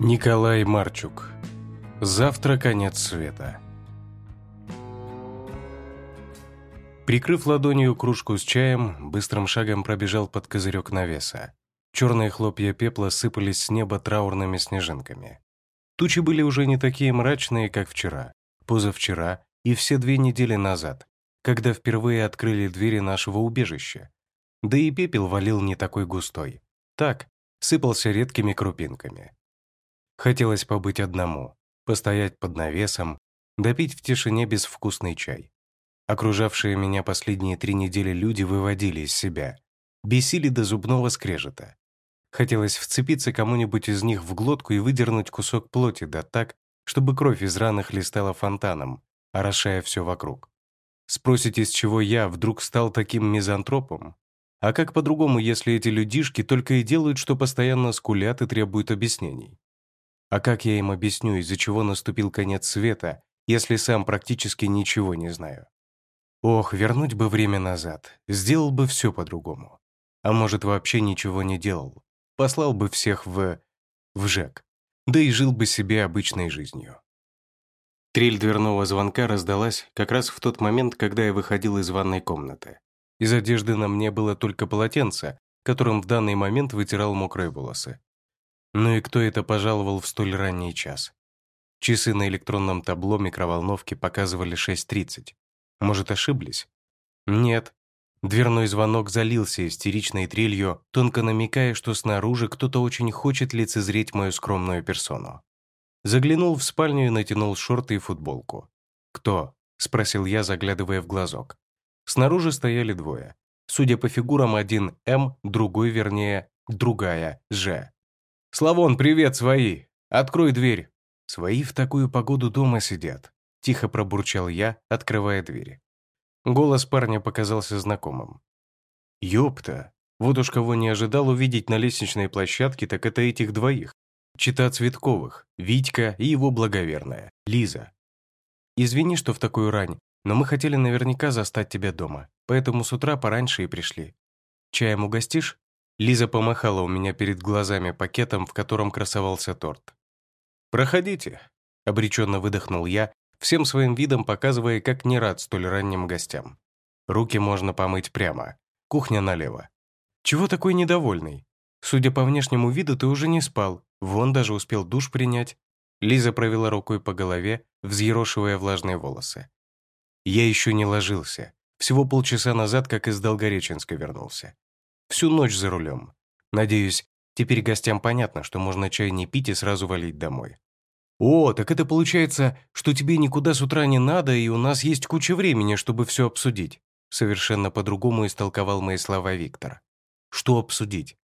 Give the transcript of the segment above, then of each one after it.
Николай Марчук. Завтра конец света. Прикрыв ладонью кружку с чаем, быстрым шагом пробежал под козырек навеса. Черные хлопья пепла сыпались с неба траурными снежинками. Тучи были уже не такие мрачные, как вчера, позавчера и все две недели назад, когда впервые открыли двери нашего убежища. Да и пепел валил не такой густой. Так, сыпался редкими крупинками. Хотелось побыть одному, постоять под навесом, допить в тишине безвкусный чай. Окружавшие меня последние три недели люди выводили из себя, бесили до зубного скрежета. Хотелось вцепиться кому-нибудь из них в глотку и выдернуть кусок плоти, да так, чтобы кровь из раны хлестала фонтаном, орошая все вокруг. Спросите, с чего я вдруг стал таким мизантропом? А как по-другому, если эти людишки только и делают, что постоянно скулят и требуют объяснений? А как я им объясню, из-за чего наступил конец света, если сам практически ничего не знаю? Ох, вернуть бы время назад, сделал бы все по-другому. А может, вообще ничего не делал, послал бы всех в... в ЖЭК, да и жил бы себе обычной жизнью. Трель дверного звонка раздалась как раз в тот момент, когда я выходил из ванной комнаты. Из одежды на мне было только полотенце, которым в данный момент вытирал мокрые волосы. Ну и кто это пожаловал в столь ранний час? Часы на электронном табло микроволновки показывали 6.30. Может, ошиблись? Нет. Дверной звонок залился истеричной трелью, тонко намекая, что снаружи кто-то очень хочет лицезреть мою скромную персону. Заглянул в спальню и натянул шорты и футболку. «Кто?» — спросил я, заглядывая в глазок. Снаружи стояли двое. Судя по фигурам, один М, другой, вернее, другая Ж. «Славон, привет, свои! Открой дверь!» Свои в такую погоду дома сидят. Тихо пробурчал я, открывая двери. Голос парня показался знакомым. «Ёпта!» Вот уж кого не ожидал увидеть на лестничной площадке, так это этих двоих. Чита Цветковых, Витька и его благоверная, Лиза. «Извини, что в такую рань, но мы хотели наверняка застать тебя дома, поэтому с утра пораньше и пришли. Чаем угостишь?» Лиза помахала у меня перед глазами пакетом, в котором красовался торт. «Проходите», — обреченно выдохнул я, всем своим видом показывая, как не рад столь ранним гостям. Руки можно помыть прямо, кухня налево. «Чего такой недовольный? Судя по внешнему виду, ты уже не спал, вон даже успел душ принять». Лиза провела рукой по голове, взъерошивая влажные волосы. «Я еще не ложился. Всего полчаса назад, как из Долгореченска вернулся всю ночь за рулем. Надеюсь, теперь гостям понятно, что можно чай не пить и сразу валить домой. «О, так это получается, что тебе никуда с утра не надо, и у нас есть куча времени, чтобы все обсудить», совершенно по-другому истолковал мои слова Виктор. «Что обсудить?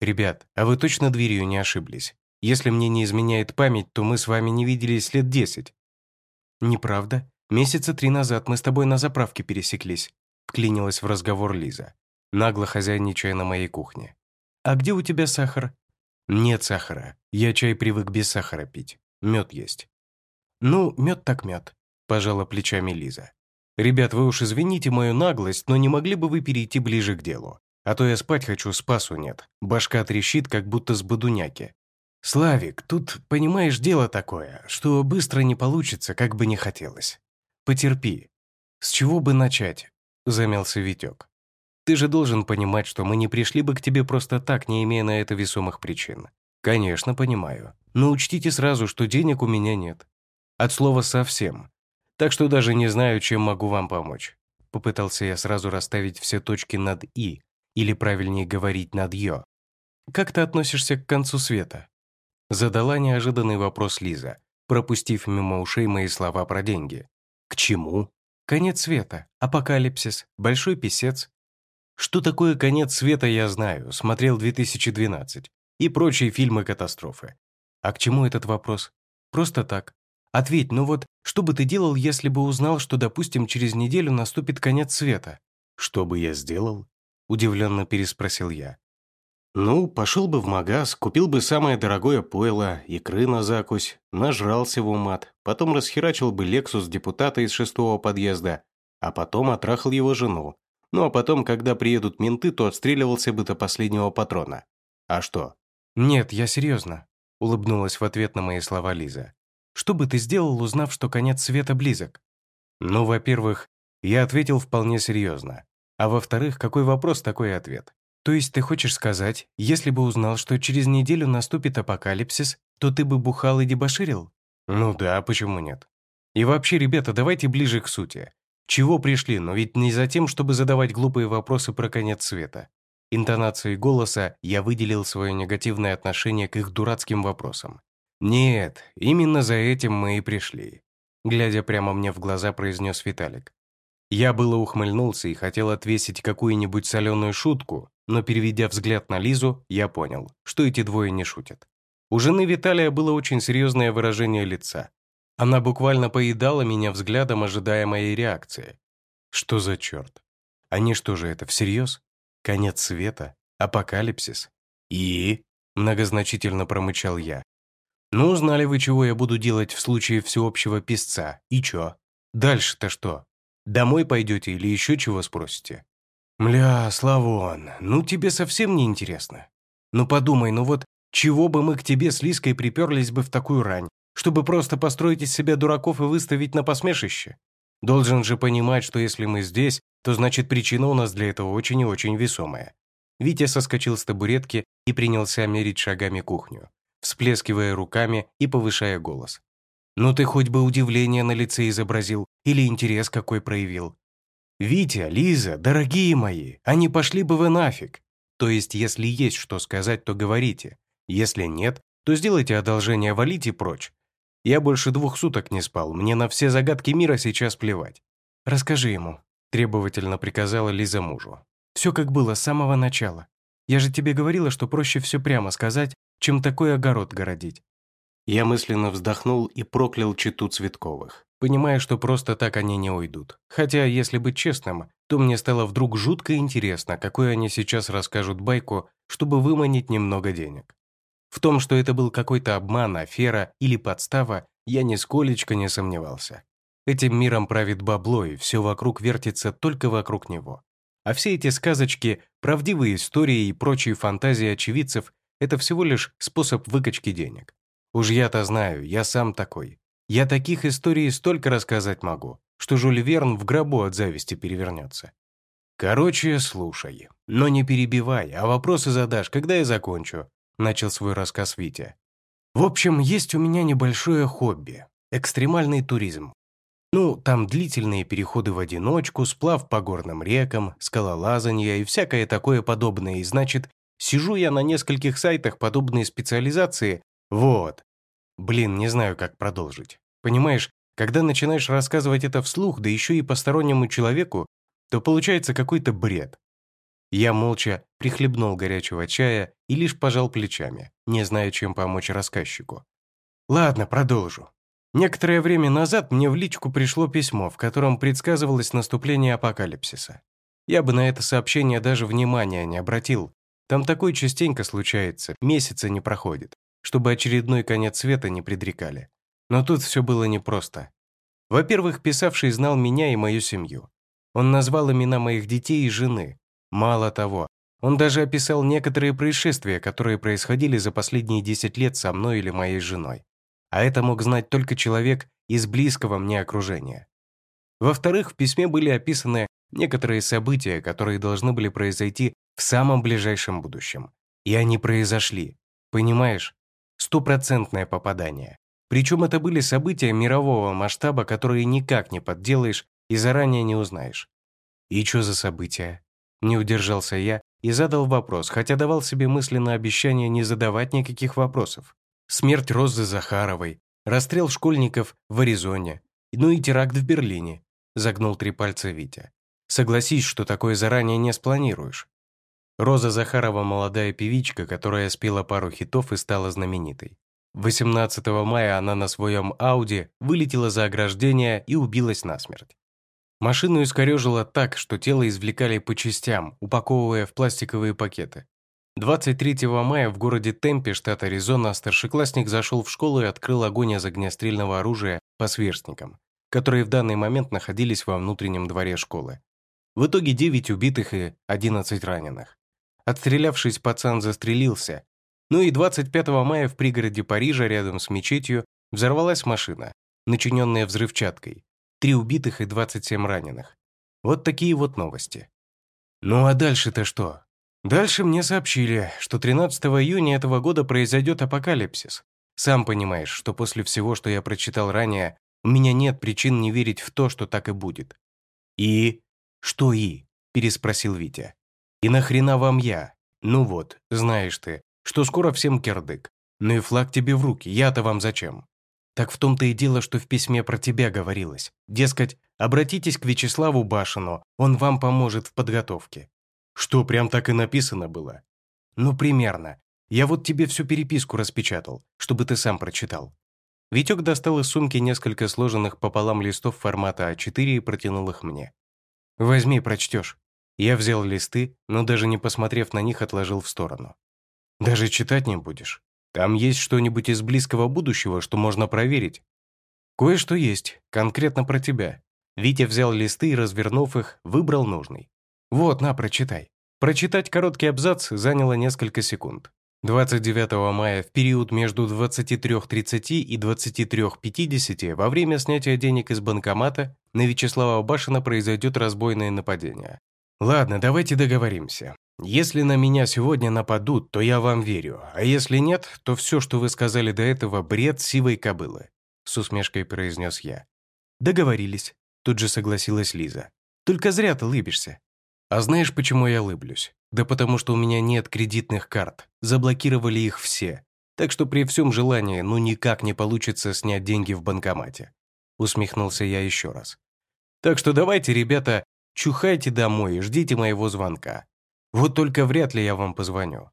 Ребят, а вы точно дверью не ошиблись? Если мне не изменяет память, то мы с вами не виделись лет десять». «Неправда. Месяца три назад мы с тобой на заправке пересеклись», вклинилась в разговор Лиза. Нагло хозяин на моей кухне. «А где у тебя сахар?» «Нет сахара. Я чай привык без сахара пить. Мед есть». «Ну, мед так мед», – пожала плечами Лиза. «Ребят, вы уж извините мою наглость, но не могли бы вы перейти ближе к делу? А то я спать хочу, спасу нет. Башка трещит, как будто с бодуняки. «Славик, тут, понимаешь, дело такое, что быстро не получится, как бы не хотелось. Потерпи. С чего бы начать?» – замялся Витек. Ты же должен понимать, что мы не пришли бы к тебе просто так, не имея на это весомых причин. Конечно, понимаю. Но учтите сразу, что денег у меня нет. От слова «совсем». Так что даже не знаю, чем могу вам помочь. Попытался я сразу расставить все точки над «и», или правильнее говорить над «ё». «Как ты относишься к концу света?» Задала неожиданный вопрос Лиза, пропустив мимо ушей мои слова про деньги. «К чему?» «Конец света, апокалипсис, большой писец, что такое «Конец света» я знаю, смотрел 2012 и прочие фильмы катастрофы. А к чему этот вопрос? Просто так. Ответь, ну вот, что бы ты делал, если бы узнал, что, допустим, через неделю наступит конец света? Что бы я сделал? Удивленно переспросил я. Ну, пошел бы в магаз, купил бы самое дорогое пойло, икры на закусь, нажрался в умат, потом расхерачил бы Лексус депутата из шестого подъезда, а потом отрахал его жену, ну а потом, когда приедут менты, то отстреливался бы до последнего патрона. А что? Нет, я серьезно, улыбнулась в ответ на мои слова Лиза. Что бы ты сделал, узнав, что конец света близок? Ну, во-первых, я ответил вполне серьезно. А во-вторых, какой вопрос, такой ответ. То есть ты хочешь сказать, если бы узнал, что через неделю наступит апокалипсис, то ты бы бухал и дебоширил? Ну да, почему нет? И вообще, ребята, давайте ближе к сути. Чего пришли, но ведь не за тем, чтобы задавать глупые вопросы про конец света. Интонацией голоса я выделил свое негативное отношение к их дурацким вопросам. «Нет, именно за этим мы и пришли», — глядя прямо мне в глаза, произнес Виталик. Я было ухмыльнулся и хотел отвесить какую-нибудь соленую шутку, но переведя взгляд на Лизу, я понял, что эти двое не шутят. У жены Виталия было очень серьезное выражение лица, она буквально поедала меня взглядом, ожидая моей реакции. Что за черт? Они что же это, всерьез? Конец света? Апокалипсис? И? Многозначительно промычал я. Ну, знали вы, чего я буду делать в случае всеобщего писца? и чё? Дальше-то что? Домой пойдете или еще чего спросите? Мля, Славон, ну тебе совсем не интересно. Ну подумай, ну вот, чего бы мы к тебе с Лиской приперлись бы в такую рань? чтобы просто построить из себя дураков и выставить на посмешище. Должен же понимать, что если мы здесь, то значит причина у нас для этого очень и очень весомая. Витя соскочил с табуретки и принялся мерить шагами кухню, всплескивая руками и повышая голос. «Ну ты хоть бы удивление на лице изобразил или интерес какой проявил». «Витя, Лиза, дорогие мои, а они пошли бы вы нафиг!» То есть, если есть что сказать, то говорите. Если нет, то сделайте одолжение, валите прочь. Я больше двух суток не спал, мне на все загадки мира сейчас плевать. Расскажи ему», — требовательно приказала Лиза мужу. «Все как было с самого начала. Я же тебе говорила, что проще все прямо сказать, чем такой огород городить». Я мысленно вздохнул и проклял читу Цветковых, понимая, что просто так они не уйдут. Хотя, если быть честным, то мне стало вдруг жутко интересно, какой они сейчас расскажут байку, чтобы выманить немного денег. В том, что это был какой-то обман, афера или подстава, я нисколечко не сомневался. Этим миром правит бабло, и все вокруг вертится только вокруг него. А все эти сказочки, правдивые истории и прочие фантазии очевидцев – это всего лишь способ выкачки денег. Уж я-то знаю, я сам такой. Я таких историй столько рассказать могу, что Жюль Верн в гробу от зависти перевернется. Короче, слушай, но не перебивай, а вопросы задашь, когда я закончу, начал свой рассказ Витя. В общем, есть у меня небольшое хобби – экстремальный туризм. Ну, там длительные переходы в одиночку, сплав по горным рекам, скалолазание и всякое такое подобное. И значит, сижу я на нескольких сайтах подобной специализации. Вот. Блин, не знаю, как продолжить. Понимаешь, когда начинаешь рассказывать это вслух, да еще и постороннему человеку, то получается какой-то бред. Я молча прихлебнул горячего чая и лишь пожал плечами, не зная, чем помочь рассказчику. Ладно, продолжу. Некоторое время назад мне в личку пришло письмо, в котором предсказывалось наступление апокалипсиса. Я бы на это сообщение даже внимания не обратил. Там такое частенько случается, месяца не проходит, чтобы очередной конец света не предрекали. Но тут все было непросто. Во-первых, писавший знал меня и мою семью. Он назвал имена моих детей и жены, Мало того, он даже описал некоторые происшествия, которые происходили за последние 10 лет со мной или моей женой. А это мог знать только человек из близкого мне окружения. Во-вторых, в письме были описаны некоторые события, которые должны были произойти в самом ближайшем будущем. И они произошли. Понимаешь? Стопроцентное попадание. Причем это были события мирового масштаба, которые никак не подделаешь и заранее не узнаешь. И что за события? Не удержался я и задал вопрос, хотя давал себе мысленно обещание не задавать никаких вопросов. Смерть Розы Захаровой, расстрел школьников в Аризоне, ну и теракт в Берлине, загнул три пальца Витя. Согласись, что такое заранее не спланируешь. Роза Захарова – молодая певичка, которая спела пару хитов и стала знаменитой. 18 мая она на своем Ауди вылетела за ограждение и убилась насмерть. Машину искорежило так, что тело извлекали по частям, упаковывая в пластиковые пакеты. 23 мая в городе Темпе, штат Аризона, старшеклассник зашел в школу и открыл огонь из огнестрельного оружия по сверстникам, которые в данный момент находились во внутреннем дворе школы. В итоге 9 убитых и 11 раненых. Отстрелявшись, пацан застрелился. Ну и 25 мая в пригороде Парижа рядом с мечетью взорвалась машина, начиненная взрывчаткой. Три убитых и 27 раненых. Вот такие вот новости. Ну а дальше-то что? Дальше мне сообщили, что 13 июня этого года произойдет апокалипсис. Сам понимаешь, что после всего, что я прочитал ранее, у меня нет причин не верить в то, что так и будет. «И?» «Что «и?» – переспросил Витя. «И нахрена вам я? Ну вот, знаешь ты, что скоро всем кирдык. Ну и флаг тебе в руки, я-то вам зачем?» Так в том-то и дело, что в письме про тебя говорилось. Дескать, обратитесь к Вячеславу Башину, он вам поможет в подготовке. Что, прям так и написано было? Ну, примерно. Я вот тебе всю переписку распечатал, чтобы ты сам прочитал. Витек достал из сумки несколько сложенных пополам листов формата А4 и протянул их мне. «Возьми, прочтешь». Я взял листы, но даже не посмотрев на них, отложил в сторону. «Даже читать не будешь?» Там есть что-нибудь из близкого будущего, что можно проверить? Кое-что есть, конкретно про тебя. Витя взял листы и, развернув их, выбрал нужный. Вот, на, прочитай. Прочитать короткий абзац заняло несколько секунд. 29 мая в период между 23.30 и 23.50 во время снятия денег из банкомата на Вячеслава Башина произойдет разбойное нападение. Ладно, давайте договоримся. Если на меня сегодня нападут, то я вам верю, а если нет, то все, что вы сказали до этого, бред сивой кобылы», — с усмешкой произнес я. «Договорились», — тут же согласилась Лиза. «Только зря ты лыбишься». «А знаешь, почему я лыблюсь? Да потому что у меня нет кредитных карт. Заблокировали их все. Так что при всем желании, ну никак не получится снять деньги в банкомате». Усмехнулся я еще раз. «Так что давайте, ребята, чухайте домой и ждите моего звонка. Вот только вряд ли я вам позвоню».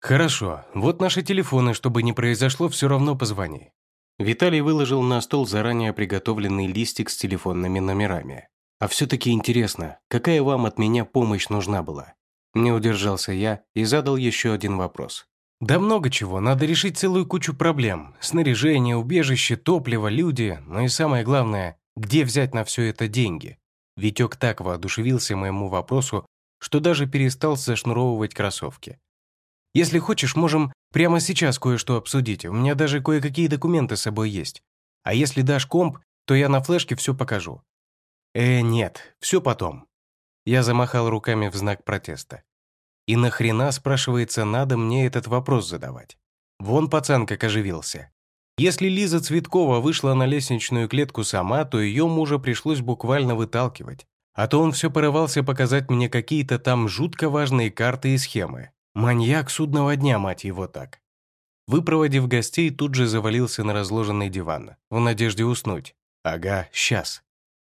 «Хорошо, вот наши телефоны, чтобы не произошло, все равно позвони». Виталий выложил на стол заранее приготовленный листик с телефонными номерами. «А все-таки интересно, какая вам от меня помощь нужна была?» Не удержался я и задал еще один вопрос. «Да много чего, надо решить целую кучу проблем. Снаряжение, убежище, топливо, люди, ну и самое главное, где взять на все это деньги?» Витек так воодушевился моему вопросу, что даже перестал зашнуровывать кроссовки. «Если хочешь, можем прямо сейчас кое-что обсудить. У меня даже кое-какие документы с собой есть. А если дашь комп, то я на флешке все покажу». «Э, нет, все потом». Я замахал руками в знак протеста. «И нахрена, спрашивается, надо мне этот вопрос задавать?» Вон пацан как оживился. Если Лиза Цветкова вышла на лестничную клетку сама, то ее мужа пришлось буквально выталкивать. А то он все порывался показать мне какие-то там жутко важные карты и схемы. Маньяк судного дня, мать его так. Выпроводив гостей, тут же завалился на разложенный диван, в надежде уснуть. Ага, сейчас.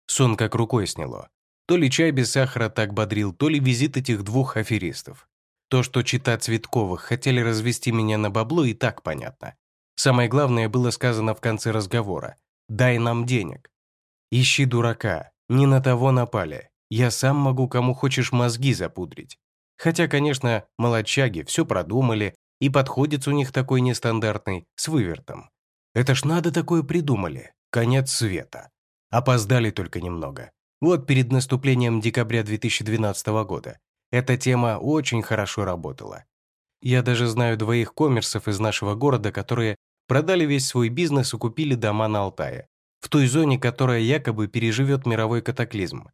Сон как рукой сняло. То ли чай без сахара так бодрил, то ли визит этих двух аферистов. То, что чита Цветковых хотели развести меня на бабло, и так понятно. Самое главное было сказано в конце разговора. «Дай нам денег». «Ищи дурака», не на того напали. Я сам могу кому хочешь мозги запудрить. Хотя, конечно, молодчаги все продумали, и подходец у них такой нестандартный, с вывертом. Это ж надо такое придумали. Конец света. Опоздали только немного. Вот перед наступлением декабря 2012 года. Эта тема очень хорошо работала. Я даже знаю двоих коммерсов из нашего города, которые продали весь свой бизнес и купили дома на Алтае в той зоне, которая якобы переживет мировой катаклизм.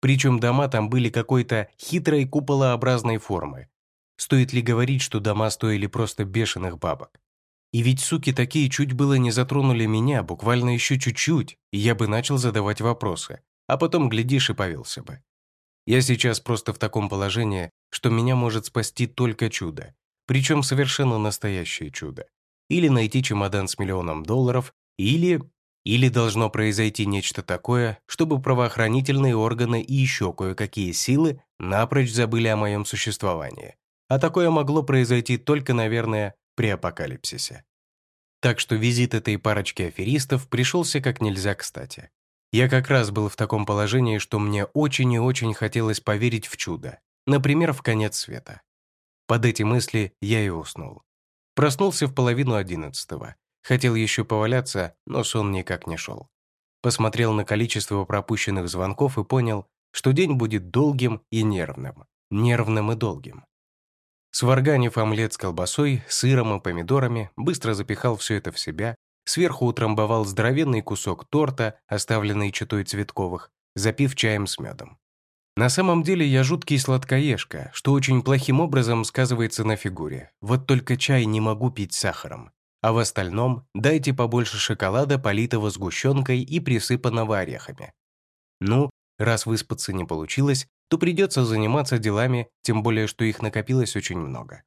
Причем дома там были какой-то хитрой куполообразной формы. Стоит ли говорить, что дома стоили просто бешеных бабок? И ведь суки такие чуть было не затронули меня, буквально еще чуть-чуть, и я бы начал задавать вопросы, а потом, глядишь, и повелся бы. Я сейчас просто в таком положении, что меня может спасти только чудо, причем совершенно настоящее чудо. Или найти чемодан с миллионом долларов, или или должно произойти нечто такое, чтобы правоохранительные органы и еще кое-какие силы напрочь забыли о моем существовании. А такое могло произойти только, наверное, при апокалипсисе. Так что визит этой парочки аферистов пришелся как нельзя кстати. Я как раз был в таком положении, что мне очень и очень хотелось поверить в чудо, например, в конец света. Под эти мысли я и уснул. Проснулся в половину одиннадцатого Хотел еще поваляться, но сон никак не шел. Посмотрел на количество пропущенных звонков и понял, что день будет долгим и нервным. Нервным и долгим. Сварганив омлет с колбасой, сыром и помидорами, быстро запихал все это в себя, сверху утрамбовал здоровенный кусок торта, оставленный читой Цветковых, запив чаем с медом. На самом деле я жуткий сладкоежка, что очень плохим образом сказывается на фигуре. Вот только чай не могу пить с сахаром а в остальном дайте побольше шоколада, политого сгущенкой и присыпанного орехами. Ну, раз выспаться не получилось, то придется заниматься делами, тем более, что их накопилось очень много.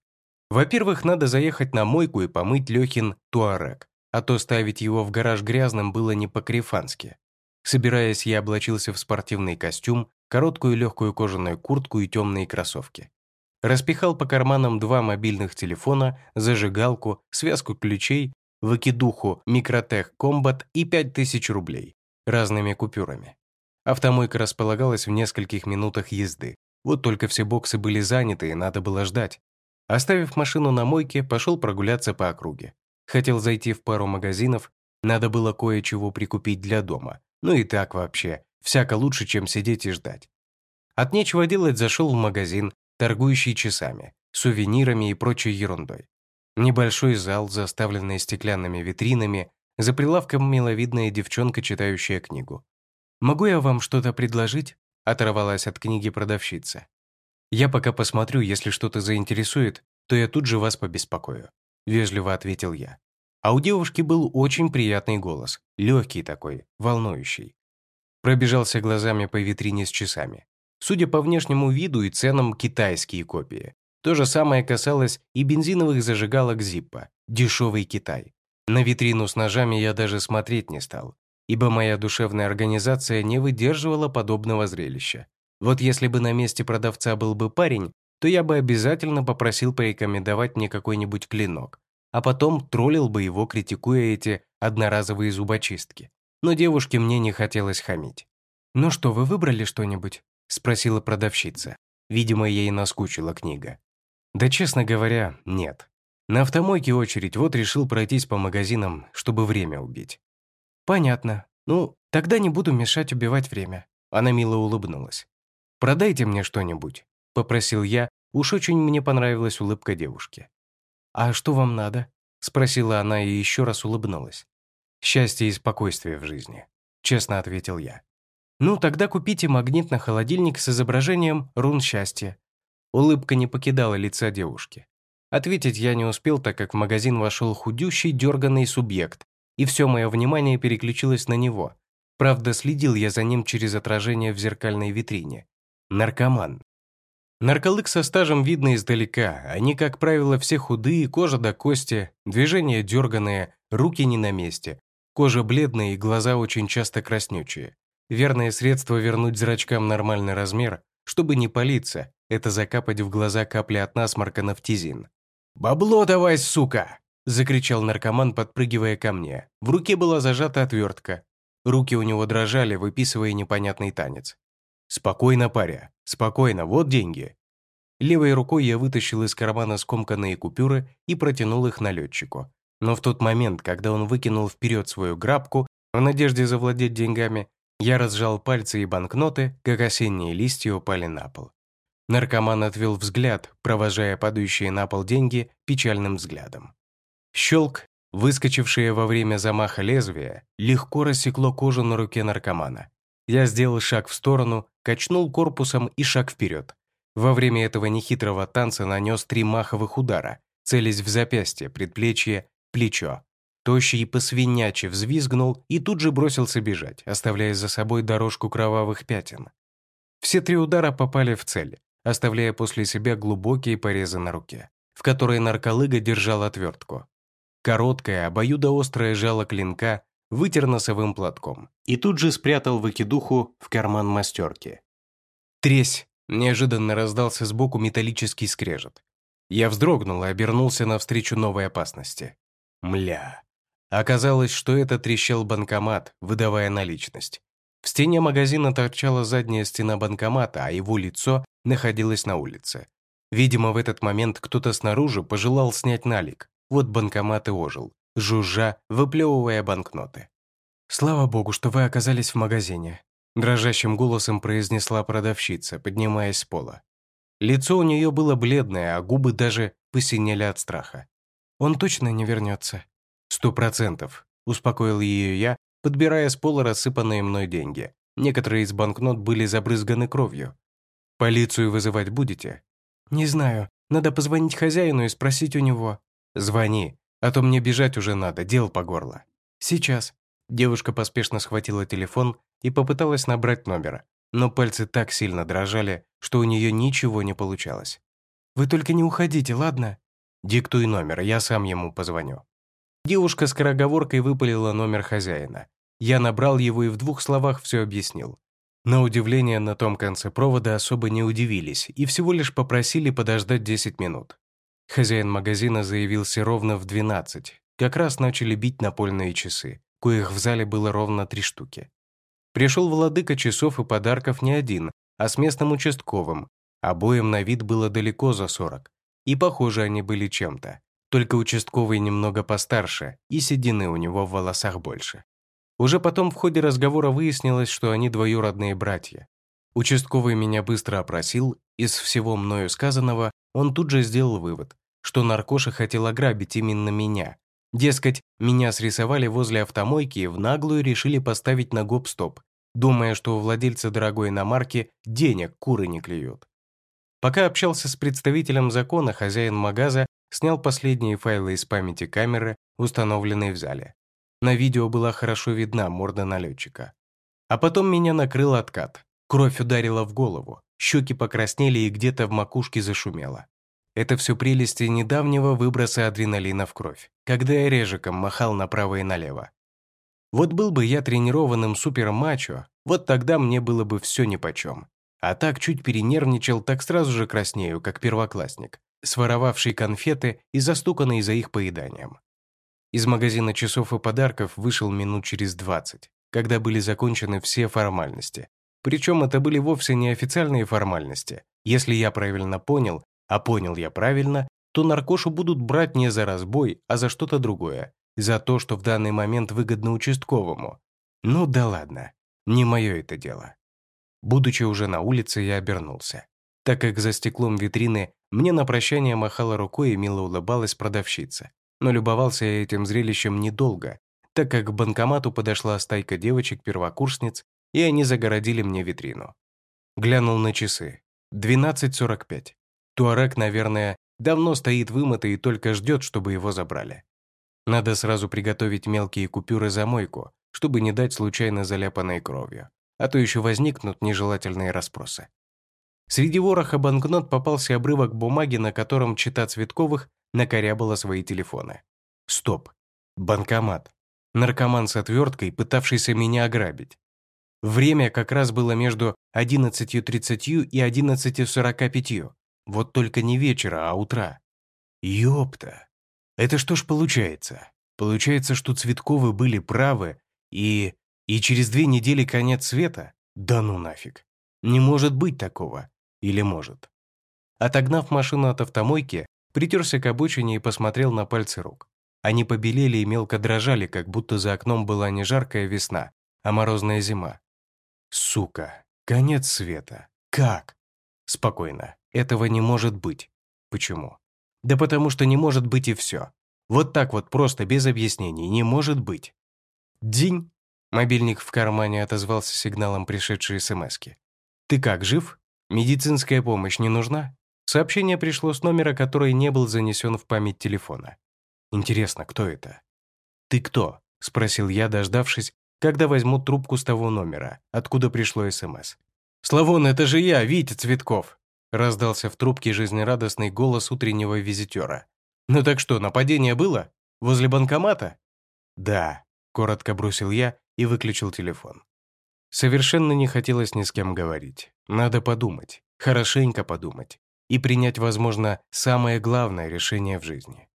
Во-первых, надо заехать на мойку и помыть Лехин туарек, а то ставить его в гараж грязным было не по-крифански. Собираясь, я облачился в спортивный костюм, короткую легкую кожаную куртку и темные кроссовки распихал по карманам два мобильных телефона, зажигалку, связку ключей, выкидуху «Микротех Комбат» и 5000 рублей разными купюрами. Автомойка располагалась в нескольких минутах езды. Вот только все боксы были заняты, и надо было ждать. Оставив машину на мойке, пошел прогуляться по округе. Хотел зайти в пару магазинов, надо было кое-чего прикупить для дома. Ну и так вообще, всяко лучше, чем сидеть и ждать. От нечего делать зашел в магазин, торгующий часами, сувенирами и прочей ерундой. Небольшой зал, заставленный стеклянными витринами, за прилавком миловидная девчонка, читающая книгу. «Могу я вам что-то предложить?» — оторвалась от книги продавщица. «Я пока посмотрю, если что-то заинтересует, то я тут же вас побеспокою», — вежливо ответил я. А у девушки был очень приятный голос, легкий такой, волнующий. Пробежался глазами по витрине с часами. Судя по внешнему виду и ценам, китайские копии. То же самое касалось и бензиновых зажигалок Zippo. дешевый Китай. На витрину с ножами я даже смотреть не стал, ибо моя душевная организация не выдерживала подобного зрелища. Вот если бы на месте продавца был бы парень, то я бы обязательно попросил порекомендовать мне какой-нибудь клинок, а потом троллил бы его, критикуя эти одноразовые зубочистки. Но девушке мне не хотелось хамить. «Ну что, вы выбрали что-нибудь?» спросила продавщица. Видимо, ей наскучила книга. Да, честно говоря, нет. На автомойке очередь, вот решил пройтись по магазинам, чтобы время убить. Понятно. Ну, тогда не буду мешать убивать время. Она мило улыбнулась. «Продайте мне что-нибудь», — попросил я, уж очень мне понравилась улыбка девушки. «А что вам надо?» — спросила она и еще раз улыбнулась. «Счастье и спокойствие в жизни», — честно ответил я. Ну, тогда купите магнитный холодильник с изображением рун счастья. Улыбка не покидала лица девушки. Ответить я не успел, так как в магазин вошел худющий, дерганный субъект, и все мое внимание переключилось на него. Правда, следил я за ним через отражение в зеркальной витрине. Наркоман. Нарколык со стажем видно издалека. Они, как правило, все худые, кожа до кости, движения дерганые, руки не на месте. Кожа бледная и глаза очень часто краснючие. Верное средство вернуть зрачкам нормальный размер, чтобы не палиться, это закапать в глаза капли от насморка нафтизин. «Бабло давай, сука!» – закричал наркоман, подпрыгивая ко мне. В руке была зажата отвертка. Руки у него дрожали, выписывая непонятный танец. «Спокойно, паря, спокойно, вот деньги». Левой рукой я вытащил из кармана скомканные купюры и протянул их налетчику. Но в тот момент, когда он выкинул вперед свою грабку, в надежде завладеть деньгами, я разжал пальцы и банкноты, как осенние листья упали на пол. Наркоман отвел взгляд, провожая падающие на пол деньги печальным взглядом. Щелк, выскочившее во время замаха лезвия, легко рассекло кожу на руке наркомана. Я сделал шаг в сторону, качнул корпусом и шаг вперед. Во время этого нехитрого танца нанес три маховых удара, целясь в запястье, предплечье, плечо. Тощий по свиняче взвизгнул и тут же бросился бежать, оставляя за собой дорожку кровавых пятен. Все три удара попали в цель, оставляя после себя глубокие порезы на руке, в которой нарколыга держал отвертку. Короткое, обоюдоострое жало клинка вытер носовым платком и тут же спрятал выкидуху в карман мастерки. «Тресь!» – неожиданно раздался сбоку металлический скрежет. Я вздрогнул и обернулся навстречу новой опасности. «Мля!» Оказалось, что это трещал банкомат, выдавая наличность. В стене магазина торчала задняя стена банкомата, а его лицо находилось на улице. Видимо, в этот момент кто-то снаружи пожелал снять налик. Вот банкомат и ожил, жужжа, выплевывая банкноты. «Слава богу, что вы оказались в магазине», — дрожащим голосом произнесла продавщица, поднимаясь с пола. Лицо у нее было бледное, а губы даже посинели от страха. «Он точно не вернется», «Сто процентов», — успокоил ее я, подбирая с пола рассыпанные мной деньги. Некоторые из банкнот были забрызганы кровью. «Полицию вызывать будете?» «Не знаю. Надо позвонить хозяину и спросить у него». «Звони, а то мне бежать уже надо, дел по горло». «Сейчас». Девушка поспешно схватила телефон и попыталась набрать номера, но пальцы так сильно дрожали, что у нее ничего не получалось. «Вы только не уходите, ладно?» «Диктуй номер, я сам ему позвоню». Девушка скороговоркой выпалила номер хозяина. Я набрал его и в двух словах все объяснил. На удивление, на том конце провода особо не удивились и всего лишь попросили подождать 10 минут. Хозяин магазина заявился ровно в 12. Как раз начали бить напольные часы, коих в зале было ровно три штуки. Пришел владыка часов и подарков не один, а с местным участковым. Обоим на вид было далеко за 40. И похожи они были чем-то. Только участковый немного постарше, и седины у него в волосах больше. Уже потом в ходе разговора выяснилось, что они двоюродные братья. Участковый меня быстро опросил, из всего мною сказанного он тут же сделал вывод, что наркоша хотел ограбить именно меня. Дескать, меня срисовали возле автомойки и в наглую решили поставить на гоп-стоп, думая, что у владельца дорогой иномарки денег куры не клюют. Пока общался с представителем закона, хозяин магаза снял последние файлы из памяти камеры, установленной в зале. На видео была хорошо видна морда налетчика. А потом меня накрыл откат. Кровь ударила в голову, щеки покраснели и где-то в макушке зашумело. Это все прелести недавнего выброса адреналина в кровь, когда я режиком махал направо и налево. Вот был бы я тренированным супермачо, вот тогда мне было бы все нипочем. А так чуть перенервничал, так сразу же краснею, как первоклассник своровавший конфеты и застуканный за их поеданием. Из магазина часов и подарков вышел минут через 20, когда были закончены все формальности. Причем это были вовсе не официальные формальности. Если я правильно понял, а понял я правильно, то наркошу будут брать не за разбой, а за что-то другое. За то, что в данный момент выгодно участковому. Ну да ладно, не мое это дело. Будучи уже на улице, я обернулся, так как за стеклом витрины мне на прощание махала рукой и мило улыбалась продавщица. Но любовался я этим зрелищем недолго, так как к банкомату подошла стайка девочек-первокурсниц, и они загородили мне витрину. Глянул на часы. 12.45. Туарек, наверное, давно стоит вымытый и только ждет, чтобы его забрали. Надо сразу приготовить мелкие купюры за мойку, чтобы не дать случайно заляпанной кровью, а то еще возникнут нежелательные расспросы. Среди вороха банкнот попался обрывок бумаги, на котором чита Цветковых накорябала свои телефоны. Стоп. Банкомат. Наркоман с отверткой, пытавшийся меня ограбить. Время как раз было между 11.30 и 11.45. Вот только не вечера, а утра. Ёпта. Это что ж получается? Получается, что Цветковы были правы, и... И через две недели конец света? Да ну нафиг. Не может быть такого или может. Отогнав машину от автомойки, притерся к обочине и посмотрел на пальцы рук. Они побелели и мелко дрожали, как будто за окном была не жаркая весна, а морозная зима. Сука, конец света. Как? Спокойно. Этого не может быть. Почему? Да потому что не может быть и все. Вот так вот просто, без объяснений, не может быть. День. Мобильник в кармане отозвался сигналом пришедшей смс -ки. «Ты как, жив?» Медицинская помощь не нужна? Сообщение пришло с номера, который не был занесен в память телефона. Интересно, кто это? «Ты кто?» — спросил я, дождавшись, когда возьму трубку с того номера, откуда пришло СМС. «Славон, это же я, Витя Цветков!» — раздался в трубке жизнерадостный голос утреннего визитера. «Ну так что, нападение было? Возле банкомата?» «Да», — коротко бросил я и выключил телефон. Совершенно не хотелось ни с кем говорить. Надо подумать, хорошенько подумать и принять, возможно, самое главное решение в жизни.